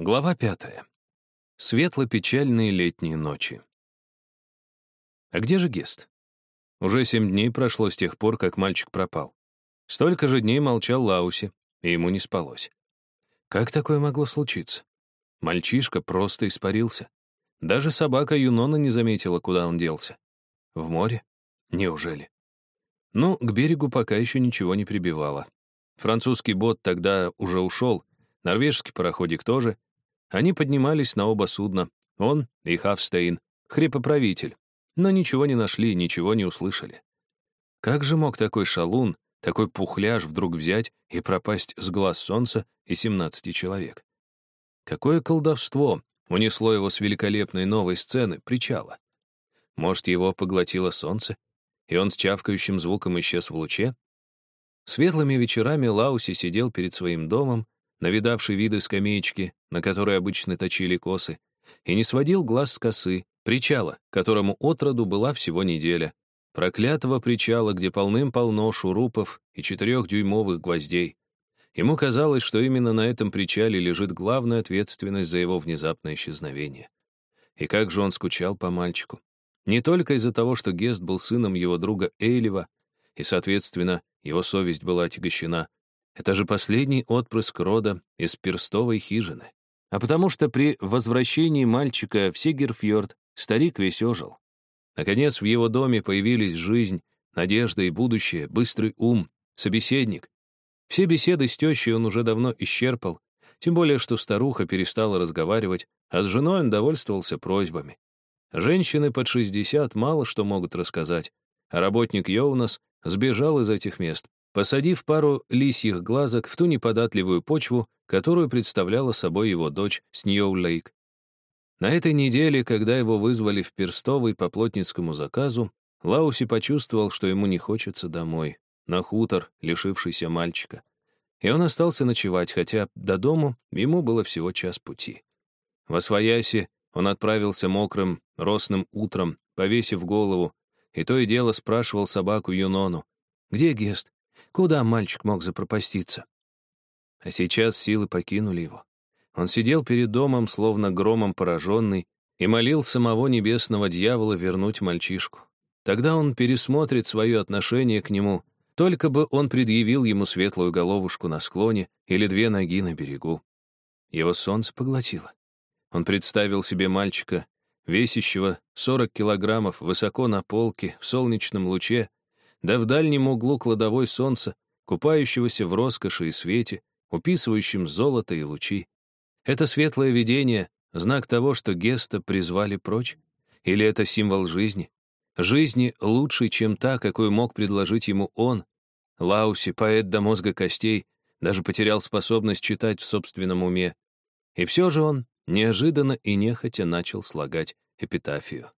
Глава пятая. Светло-печальные летние ночи. А где же Гест? Уже семь дней прошло с тех пор, как мальчик пропал. Столько же дней молчал Лауси, и ему не спалось. Как такое могло случиться? Мальчишка просто испарился. Даже собака Юнона не заметила, куда он делся. В море? Неужели? Ну, к берегу пока еще ничего не прибивало. Французский бот тогда уже ушел, норвежский пароходик тоже — они поднимались на оба судна, он и Хавстейн, хрипоправитель, но ничего не нашли, ничего не услышали. Как же мог такой шалун, такой пухляж вдруг взять и пропасть с глаз солнца и 17 человек? Какое колдовство унесло его с великолепной новой сцены, причала? Может, его поглотило солнце, и он с чавкающим звуком исчез в луче? Светлыми вечерами Лауси сидел перед своим домом, навидавший виды скамеечки, на которой обычно точили косы, и не сводил глаз с косы, причала, которому отроду была всего неделя, проклятого причала, где полным-полно шурупов и четырехдюймовых гвоздей. Ему казалось, что именно на этом причале лежит главная ответственность за его внезапное исчезновение. И как же он скучал по мальчику. Не только из-за того, что Гест был сыном его друга Эйлева, и, соответственно, его совесть была отягощена, это же последний отпрыск рода из перстовой хижины. А потому что при возвращении мальчика в Сигерфьорд старик весь ожил. Наконец в его доме появились жизнь, надежда и будущее, быстрый ум, собеседник. Все беседы с тещей он уже давно исчерпал, тем более что старуха перестала разговаривать, а с женой он довольствовался просьбами. Женщины под 60 мало что могут рассказать, а работник Йоунас сбежал из этих мест, посадив пару лисьих глазок в ту неподатливую почву, которую представляла собой его дочь Сньоу-Лейк. На этой неделе, когда его вызвали в Перстовый по плотницкому заказу, Лауси почувствовал, что ему не хочется домой, на хутор, лишившийся мальчика. И он остался ночевать, хотя до дому ему было всего час пути. Во свояси он отправился мокрым, росным утром, повесив голову, и то и дело спрашивал собаку Юнону, «Где Гест? Куда мальчик мог запропаститься? А сейчас силы покинули его. Он сидел перед домом, словно громом пораженный, и молил самого небесного дьявола вернуть мальчишку. Тогда он пересмотрит свое отношение к нему, только бы он предъявил ему светлую головушку на склоне или две ноги на берегу. Его солнце поглотило. Он представил себе мальчика, весящего 40 килограммов, высоко на полке, в солнечном луче, да в дальнем углу кладовой солнца, купающегося в роскоши и свете, уписывающем золото и лучи. Это светлое видение — знак того, что Геста призвали прочь? Или это символ жизни? Жизни лучшей, чем та, какую мог предложить ему он. Лауси, поэт до мозга костей, даже потерял способность читать в собственном уме. И все же он неожиданно и нехотя начал слагать эпитафию.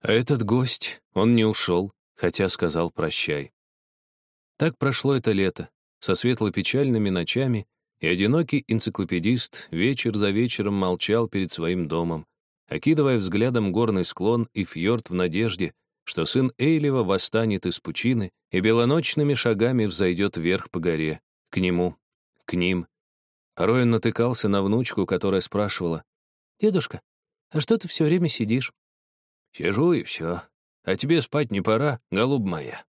А этот гость, он не ушел, хотя сказал прощай. Так прошло это лето, со светло-печальными ночами, и одинокий энциклопедист вечер за вечером молчал перед своим домом, окидывая взглядом горный склон и фьорд в надежде, что сын Эйлева восстанет из пучины и белоночными шагами взойдет вверх по горе, к нему, к ним. Порой он натыкался на внучку, которая спрашивала, «Дедушка, а что ты все время сидишь?» «Сижу и все», а тебе спать не пора, голуб моя.